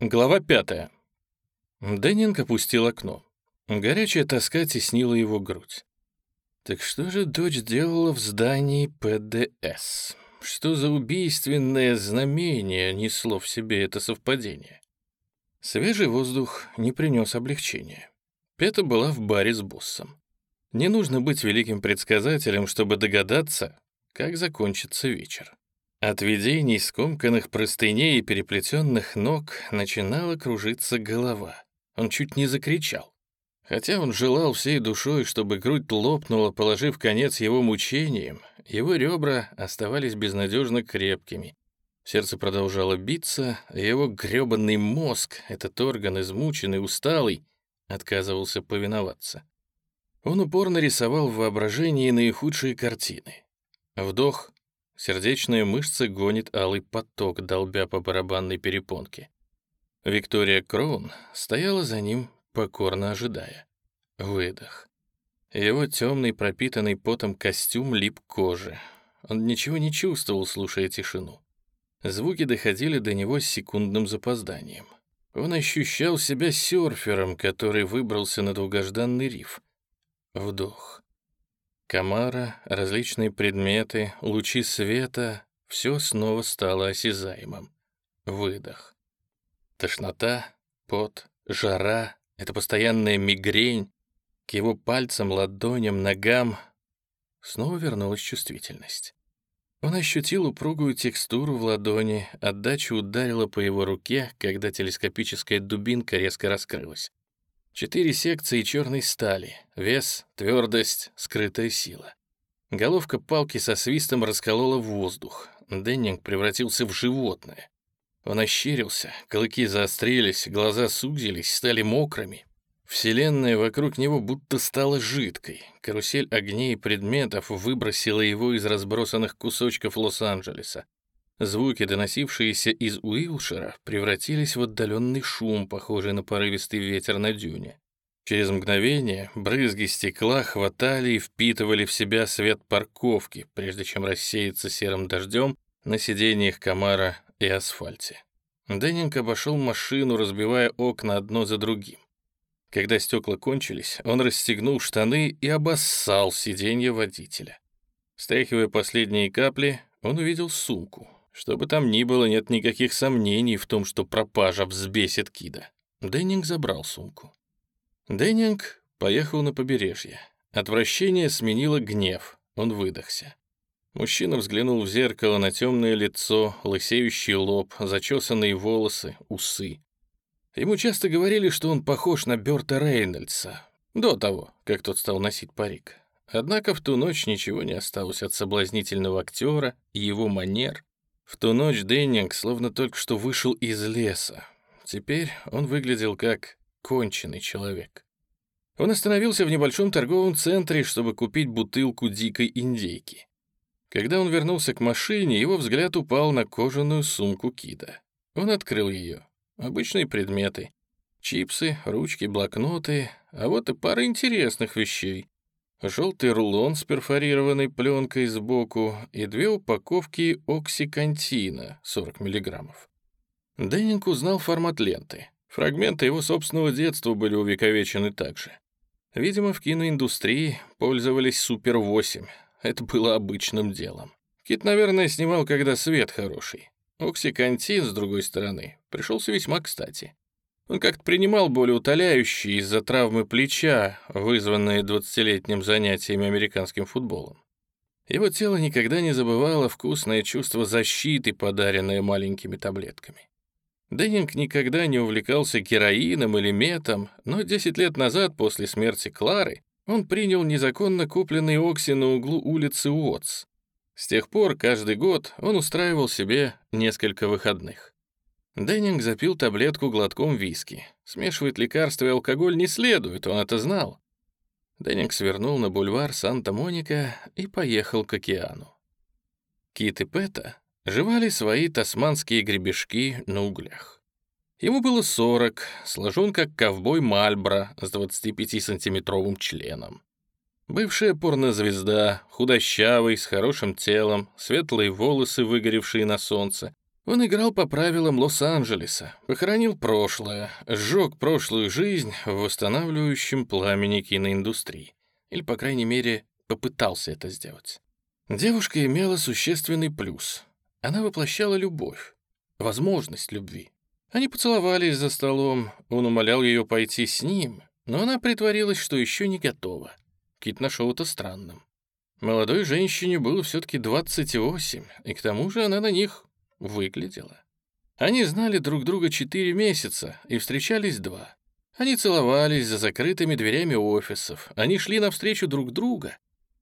Глава пятая. Деннинг опустил окно. Горячая тоска теснила его грудь. Так что же дочь делала в здании ПДС? Что за убийственное знамение несло в себе это совпадение? Свежий воздух не принес облегчения. Пета была в баре с боссом. Не нужно быть великим предсказателем, чтобы догадаться, как закончится вечер. От видений скомканных простыней и переплетенных ног начинала кружиться голова. Он чуть не закричал. Хотя он желал всей душой, чтобы грудь лопнула, положив конец его мучениям, его ребра оставались безнадежно крепкими. Сердце продолжало биться, а его грёбаный мозг, этот орган измученный, усталый, отказывался повиноваться. Он упорно рисовал в воображении наихудшие картины. Вдох, Сердечная мышца гонит алый поток, долбя по барабанной перепонке. Виктория Кроун стояла за ним, покорно ожидая. Выдох. Его темный, пропитанный потом костюм лип к коже. Он ничего не чувствовал, слушая тишину. Звуки доходили до него с секундным запозданием. Он ощущал себя серфером, который выбрался на долгожданный риф. Вдох. Комара, различные предметы, лучи света — все снова стало осязаемым. Выдох. Тошнота, пот, жара — это постоянная мигрень. К его пальцам, ладоням, ногам снова вернулась чувствительность. Он ощутил упругую текстуру в ладони, отдача ударила по его руке, когда телескопическая дубинка резко раскрылась. Четыре секции черной стали, вес, твердость, скрытая сила. Головка палки со свистом расколола воздух. Деннинг превратился в животное. Он ощерился, клыки заострились, глаза сузились, стали мокрыми. Вселенная вокруг него будто стала жидкой. Карусель огней и предметов выбросила его из разбросанных кусочков Лос-Анджелеса. Звуки, доносившиеся из Уилшера, превратились в отдаленный шум, похожий на порывистый ветер на дюне. Через мгновение брызги стекла хватали и впитывали в себя свет парковки, прежде чем рассеяться серым дождем на сиденьях комара и асфальте. Деннинг обошел машину, разбивая окна одно за другим. Когда стекла кончились, он расстегнул штаны и обоссал сиденье водителя. Стряхивая последние капли, он увидел сумку, что бы там ни было, нет никаких сомнений в том, что пропажа взбесит Кида. Деннинг забрал сумку. Деннинг поехал на побережье. Отвращение сменило гнев. Он выдохся. Мужчина взглянул в зеркало на темное лицо, лысеющий лоб, зачесанные волосы, усы. Ему часто говорили, что он похож на Бёрта Рейнольдса, до того, как тот стал носить парик. Однако в ту ночь ничего не осталось от соблазнительного актера и его манер, в ту ночь Деннинг словно только что вышел из леса. Теперь он выглядел как конченый человек. Он остановился в небольшом торговом центре, чтобы купить бутылку дикой индейки. Когда он вернулся к машине, его взгляд упал на кожаную сумку Кида. Он открыл ее. Обычные предметы. Чипсы, ручки, блокноты, а вот и пара интересных вещей желтый рулон с перфорированной пленкой сбоку и две упаковки оксикантина 40 мг. Деннинг узнал формат ленты. Фрагменты его собственного детства были увековечены также. Видимо, в киноиндустрии пользовались Супер-8. Это было обычным делом. Кит, наверное, снимал, когда свет хороший. Оксикантин, с другой стороны, пришелся весьма кстати. Он как-то принимал боли утоляющие из-за травмы плеча, вызванные 20-летним занятиями американским футболом. Его тело никогда не забывало вкусное чувство защиты, подаренное маленькими таблетками. Деннинг никогда не увлекался героином или метом, но 10 лет назад, после смерти Клары, он принял незаконно купленный Окси на углу улицы Уотс. С тех пор каждый год он устраивал себе несколько выходных. Деннинг запил таблетку глотком виски. Смешивать лекарства и алкоголь не следует, он это знал. Деннинг свернул на бульвар Санта-Моника и поехал к океану. Кит и Пэта жевали свои тасманские гребешки на углях. Ему было 40, сложен как ковбой Мальбро с 25-сантиметровым членом. Бывшая порнозвезда, худощавый, с хорошим телом, светлые волосы, выгоревшие на солнце, Он играл по правилам Лос-Анджелеса, похоронил прошлое, сжег прошлую жизнь в восстанавливающем пламени киноиндустрии. Или, по крайней мере, попытался это сделать. Девушка имела существенный плюс. Она воплощала любовь, возможность любви. Они поцеловались за столом, он умолял ее пойти с ним, но она притворилась, что еще не готова. Кит нашел это странным. Молодой женщине было все-таки 28, и к тому же она на них выглядела. Они знали друг друга четыре месяца и встречались два. Они целовались за закрытыми дверями офисов, они шли навстречу друг друга,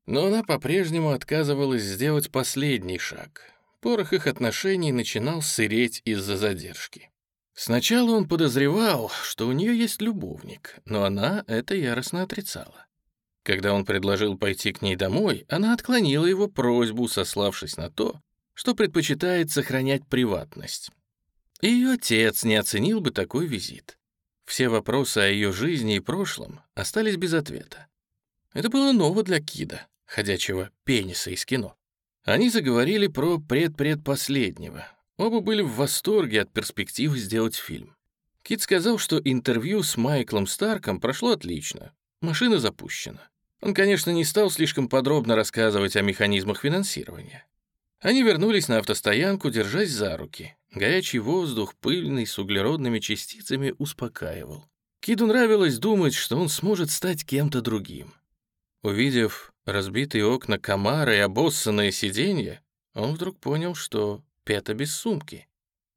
но она по-прежнему отказывалась сделать последний шаг. Порох их отношений начинал сыреть из-за задержки. Сначала он подозревал, что у нее есть любовник, но она это яростно отрицала. Когда он предложил пойти к ней домой, она отклонила его просьбу, сославшись на то, что предпочитает сохранять приватность. Ее отец не оценил бы такой визит. Все вопросы о ее жизни и прошлом остались без ответа. Это было ново для Кида, ходячего пениса из кино. Они заговорили про предпредпоследнего. Оба были в восторге от перспективы сделать фильм. Кит сказал, что интервью с Майклом Старком прошло отлично. Машина запущена. Он, конечно, не стал слишком подробно рассказывать о механизмах финансирования. Они вернулись на автостоянку, держась за руки. Горячий воздух, пыльный, с углеродными частицами, успокаивал. Киду нравилось думать, что он сможет стать кем-то другим. Увидев разбитые окна комара и обоссанное сиденье, он вдруг понял, что Пета без сумки.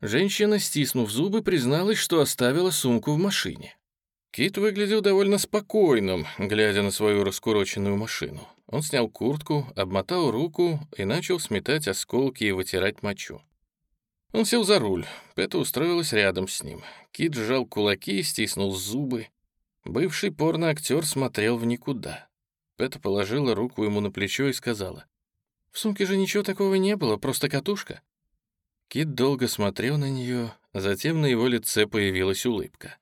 Женщина, стиснув зубы, призналась, что оставила сумку в машине. Кит выглядел довольно спокойным, глядя на свою раскуроченную машину. Он снял куртку, обмотал руку и начал сметать осколки и вытирать мочу. Он сел за руль, Пета устроилась рядом с ним. Кит сжал кулаки и стиснул зубы. Бывший порноактер смотрел в никуда. Пета положила руку ему на плечо и сказала, «В сумке же ничего такого не было, просто катушка». Кит долго смотрел на нее, затем на его лице появилась улыбка.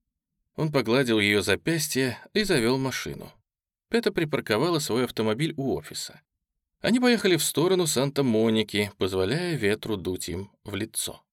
Он погладил ее запястье и завел машину. Пета припарковала свой автомобиль у офиса. Они поехали в сторону Санта-Моники, позволяя ветру дуть им в лицо.